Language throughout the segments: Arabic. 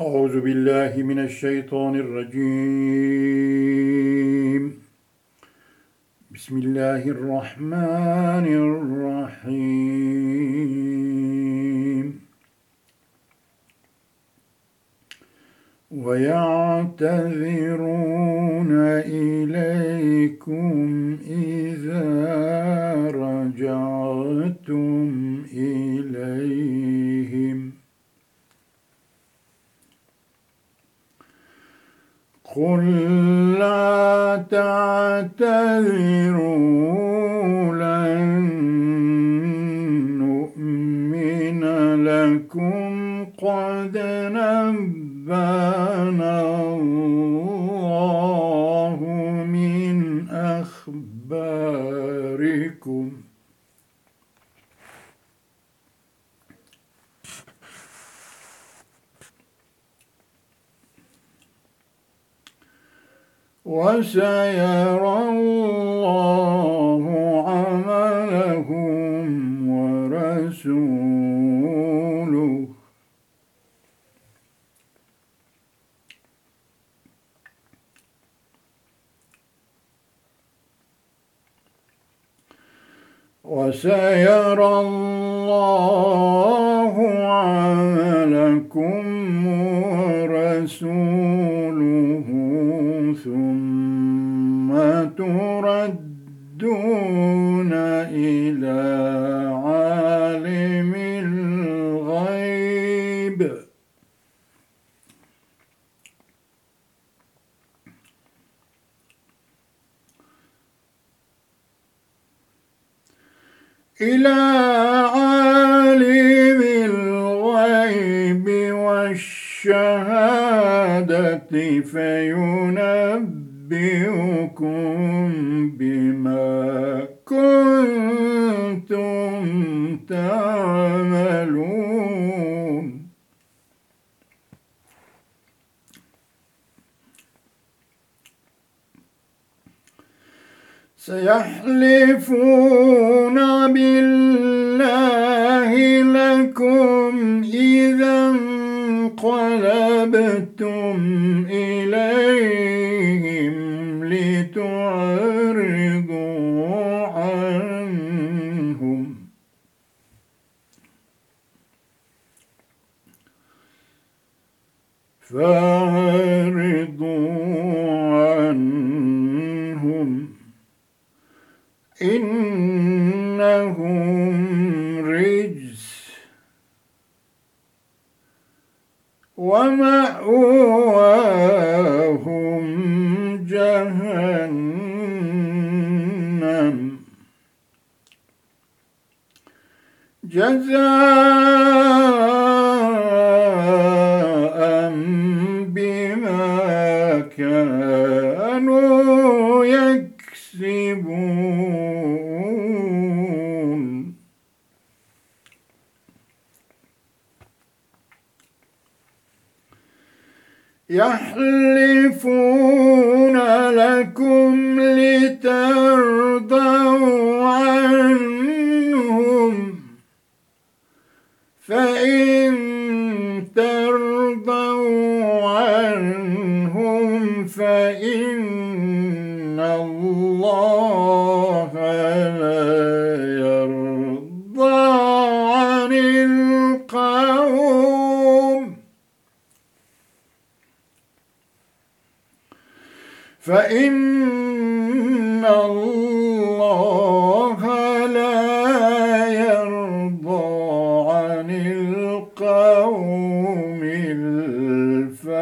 أعوذ بالله من الشيطان الرجيم. بسم الله الرحمن الرحيم. ويعتذرون إليكم إذا رجعتم إليهم قل لا تعتذروا لن نؤمن لكم قد نبانا الله من أخباركم وسيرى إلى عالم الغيب والشهادة فينبئكم بما كنتم تعملون. سيحلفون بالله لكم إذا انقلبتم إليهم لتعرضوا عنهم. فاعرضوا إنهم رجس ومأواهم جهنم. جزاء بما كانوا يكسبون. يحلفون لكم لترضوا عنهم. فإن ترضوا عنهم فإن الله لا يرضى عن القوم فإن الله لا يرضى عن القوم الفاسقين.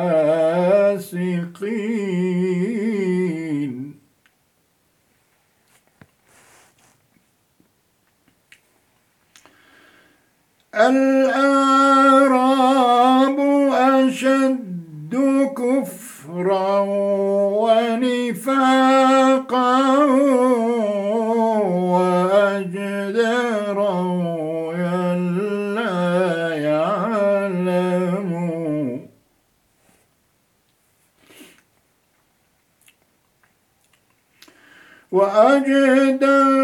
الأعراب وأجدر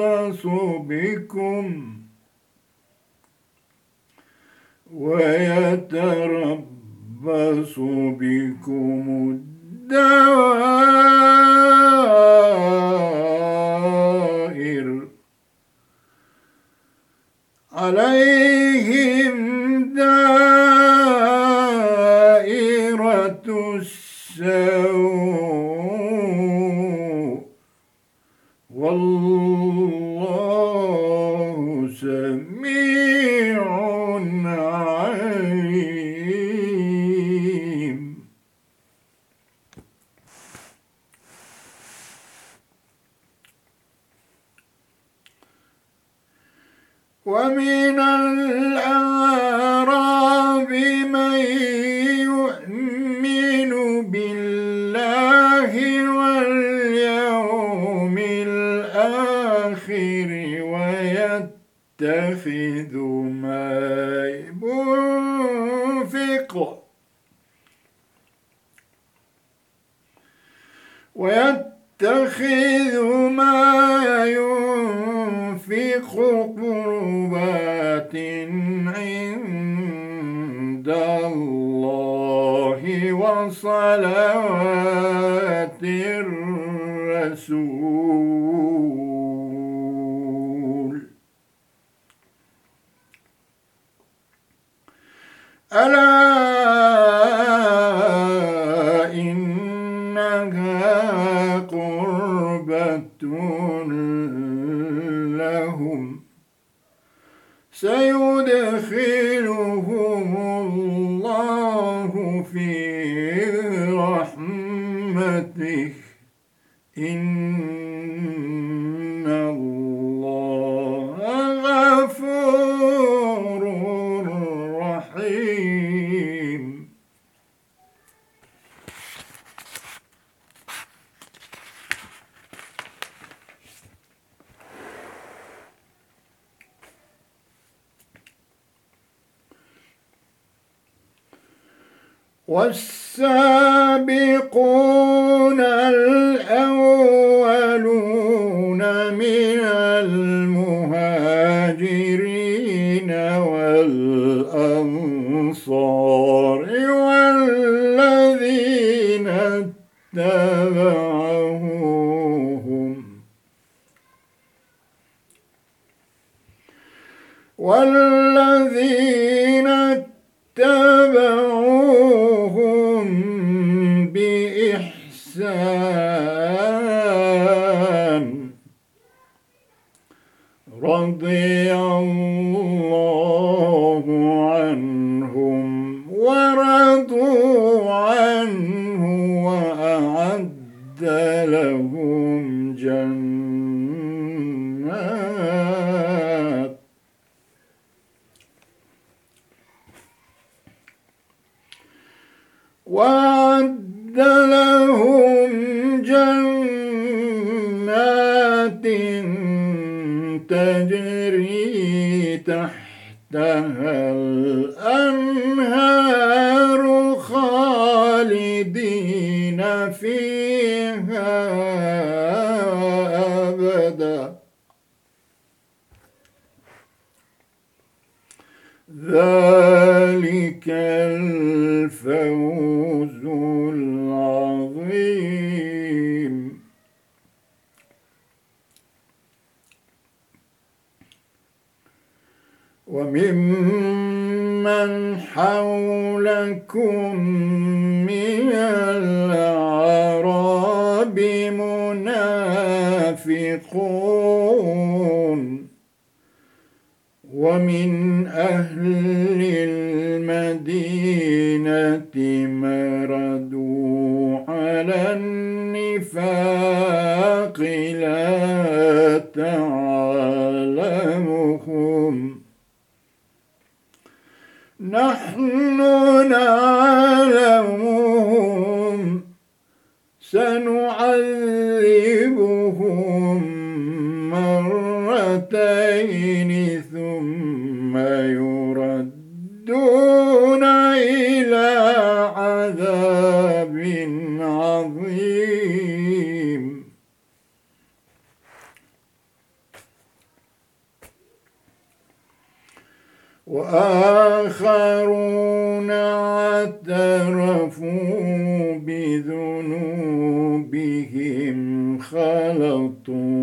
يربص بكم ويتربص بكم الدوائر عليهم دائر يتخذ ما ينفق ويتخذ ما ينفق قربات عند الله وصلوات الرسول. ألا إنها قربة لهم سيدخلهم الله في رحمته. إن والسابقون ومن أهل بذنوبهم خلطوا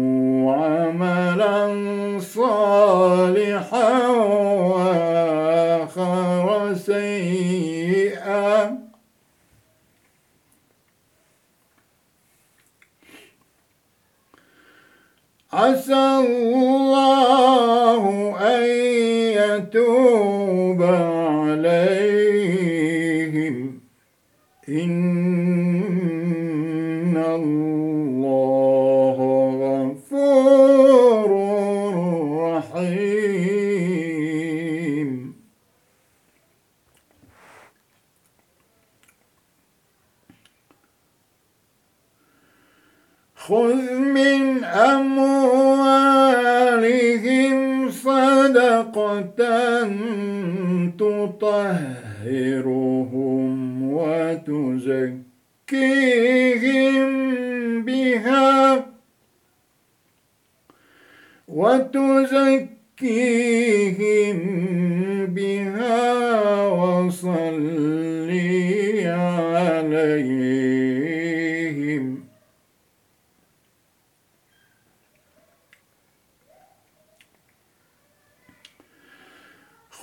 وتزكيهم بها وصلي عليهم.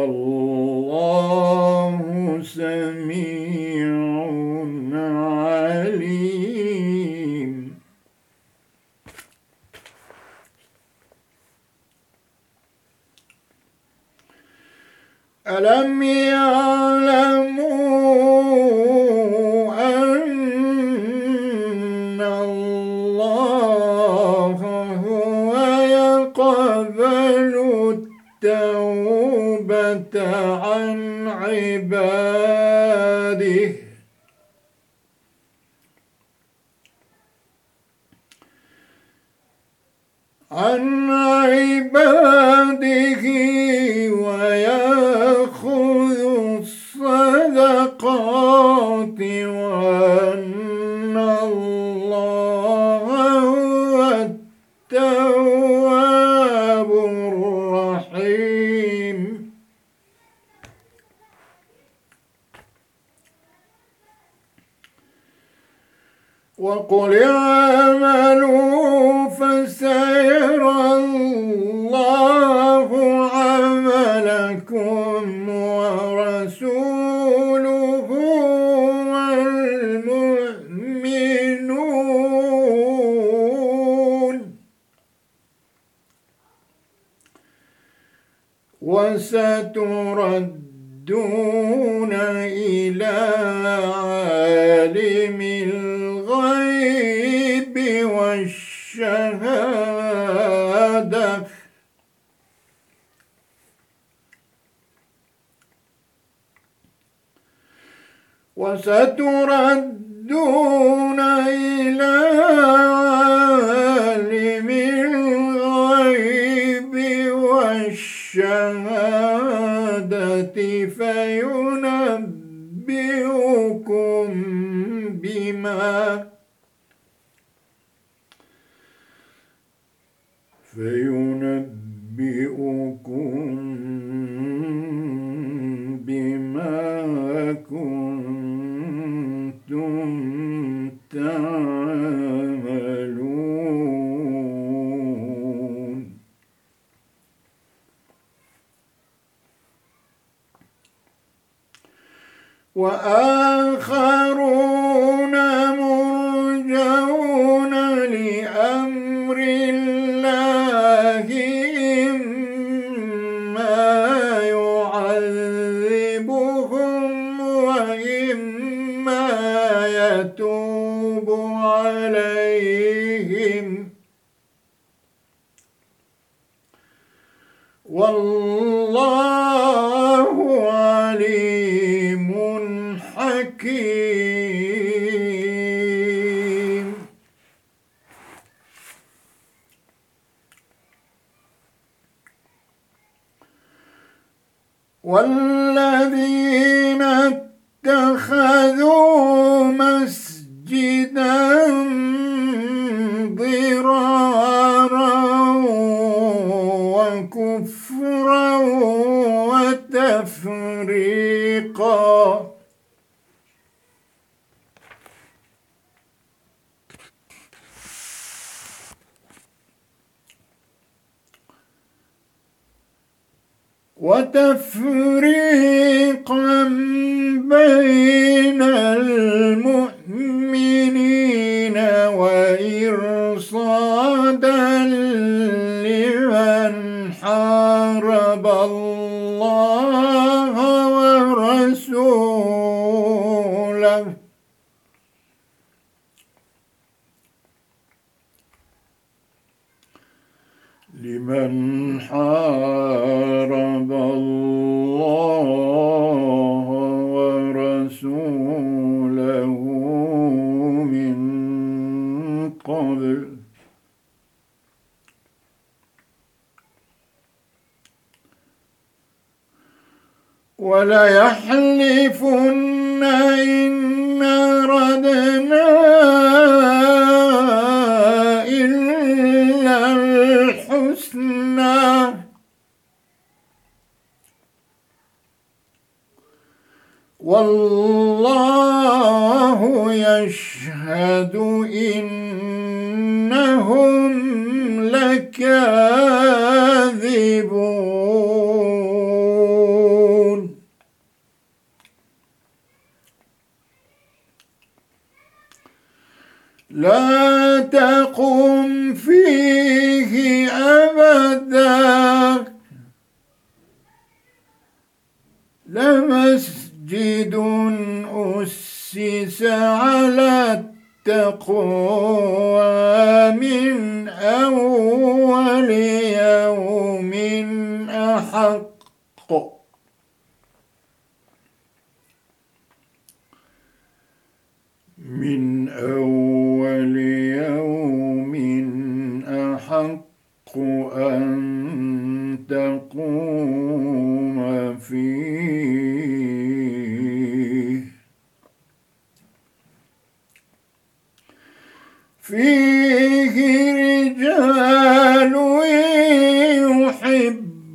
والله سميع عليم. ألم يعلموا عن عباده وستردون إلى عالم الغيب والشهادة. وستردون إلى عالم الغيب والشهادة. الشهادة فينبئكم بما فينبئكم اتخذوا مسجدا ضرارا وكفرا وتفريقا. وتفريقا قبل وليحلفن إن ردنا إلا الحسنى. والله على التقوى من أول يوم أحق. من أول يوم أحق أن تقوم فيه فيه رجال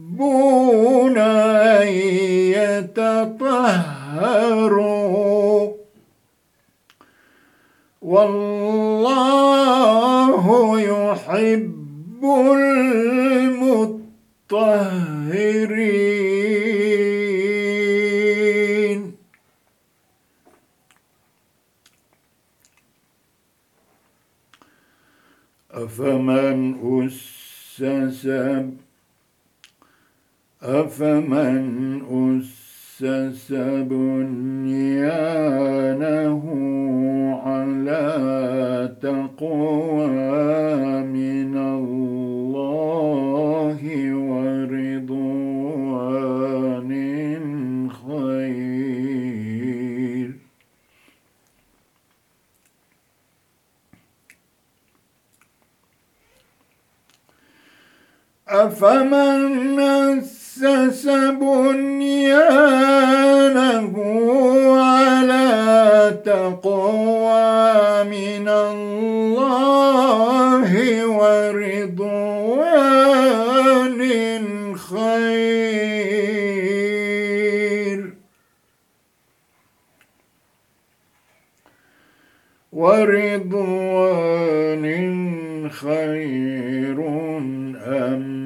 يحبون أن يتطهروا. أفمن أسس أفمن أسس بنيانه على تقوى من الله ورضوان خير أفمن أسس بنيانه على تقوى من الله ورضوان خير. ورضوان خير أم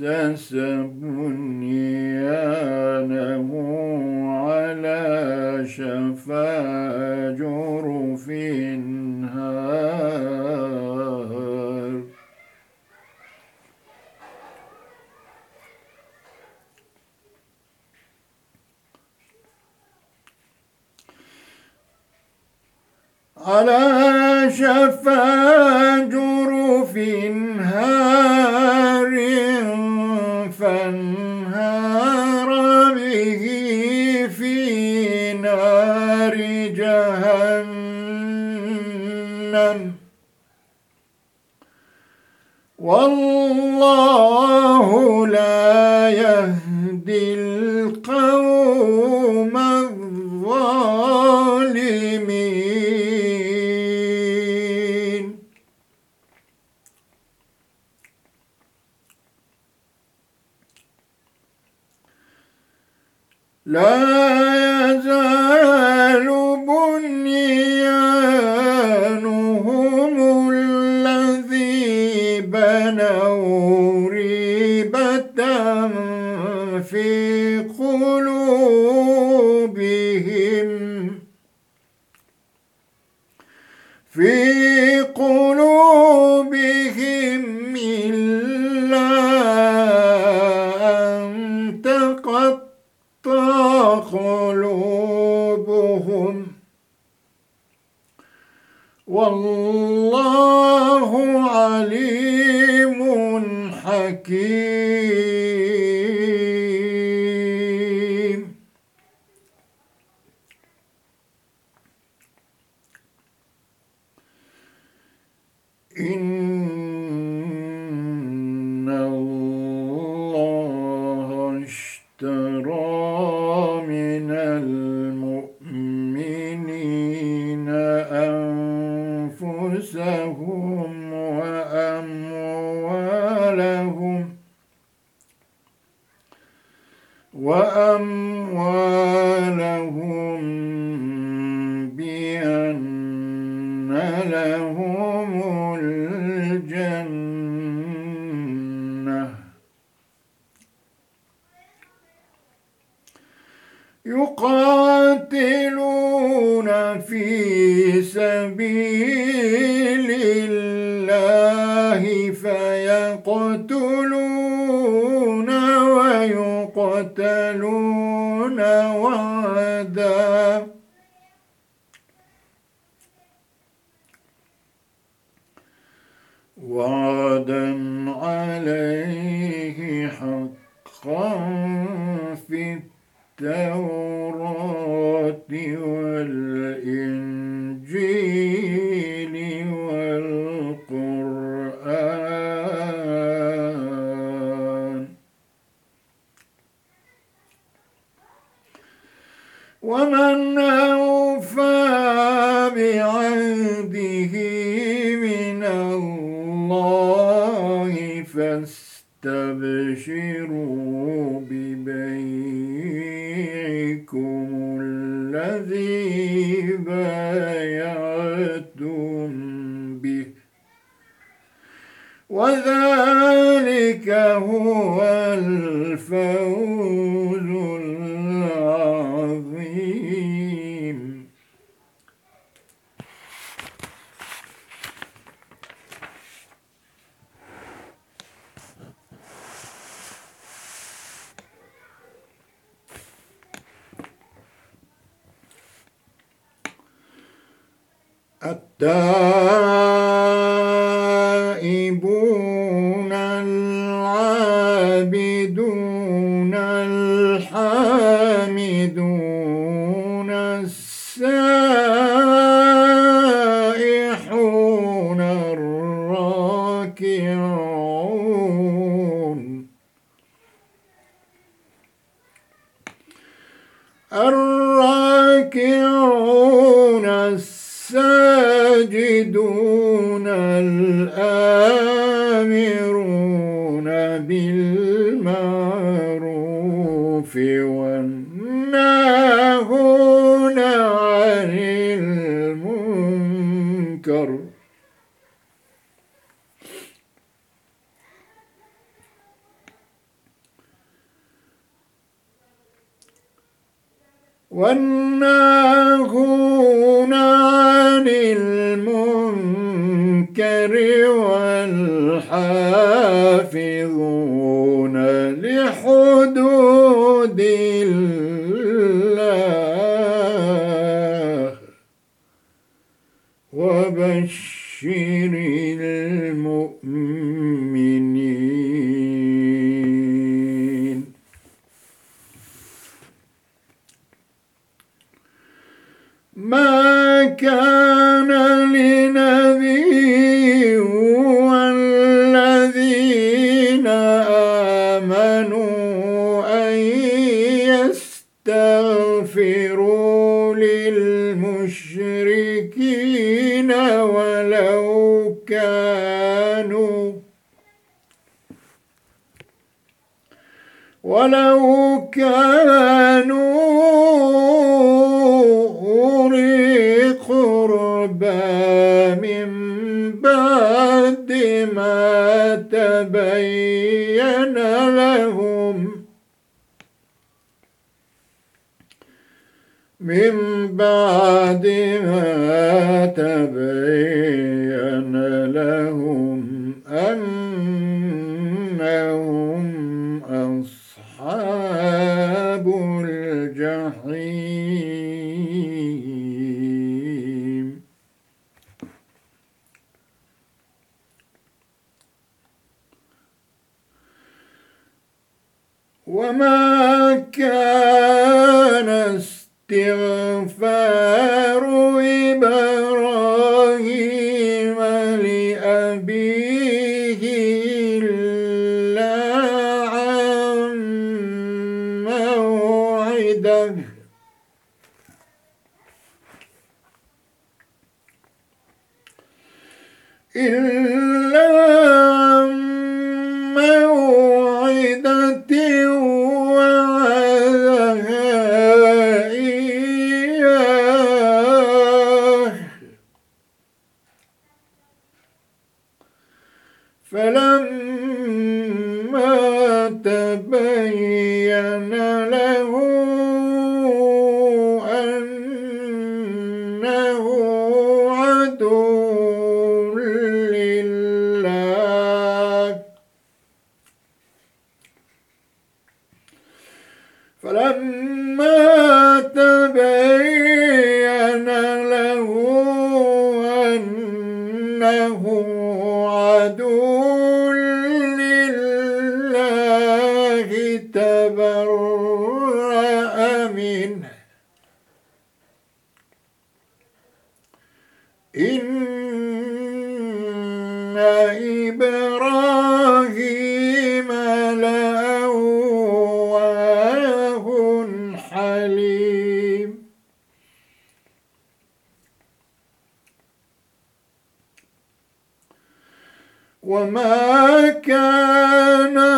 أسس بنيانه على شفا جرف هار على شفا جرف والله لا يهدي القوم الظالمين. لا التوراة والإنجيل والقرآن. ومن أوفى بعهده من الله فاستبشروا ببيعكم الذي بايعتم به. وذلك هو الفوز العظيم التائبون للمنكر بعد ما تبين لهم من بعد ما تبين لهم أنهم أصحاب الجحيم. وما كان استغفار إبراهيم وما كان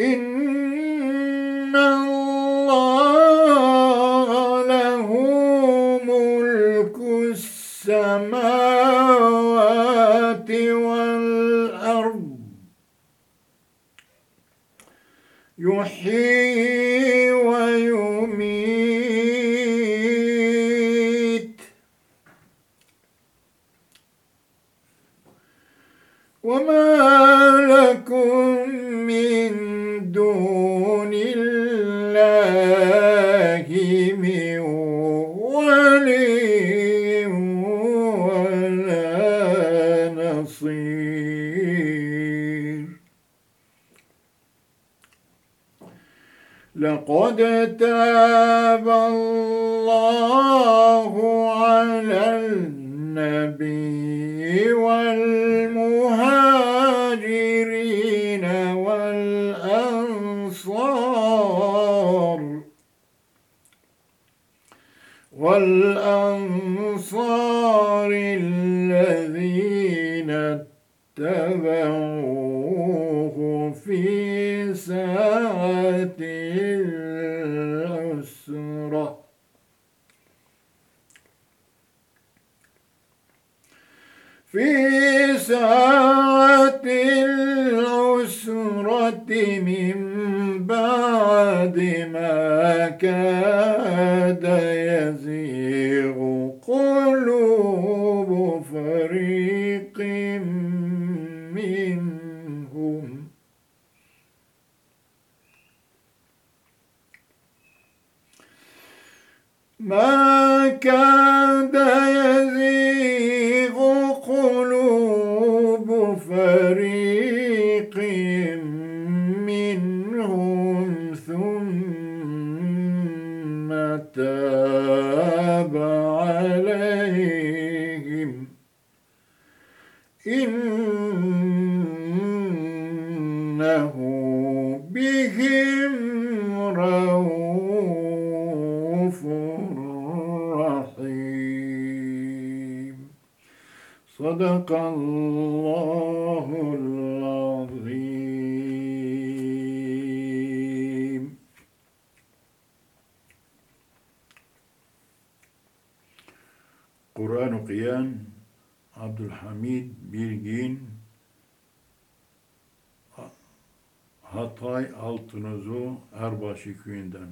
إن والأنصار الذين اتبعوه في ساعة العسرة. في ساعة العسرة من بعد ما كاد ما صدق الله العظيم Kur'an okuyan Abdülhamid Bilgin Hatay Altınozu Erbaşı köyünden.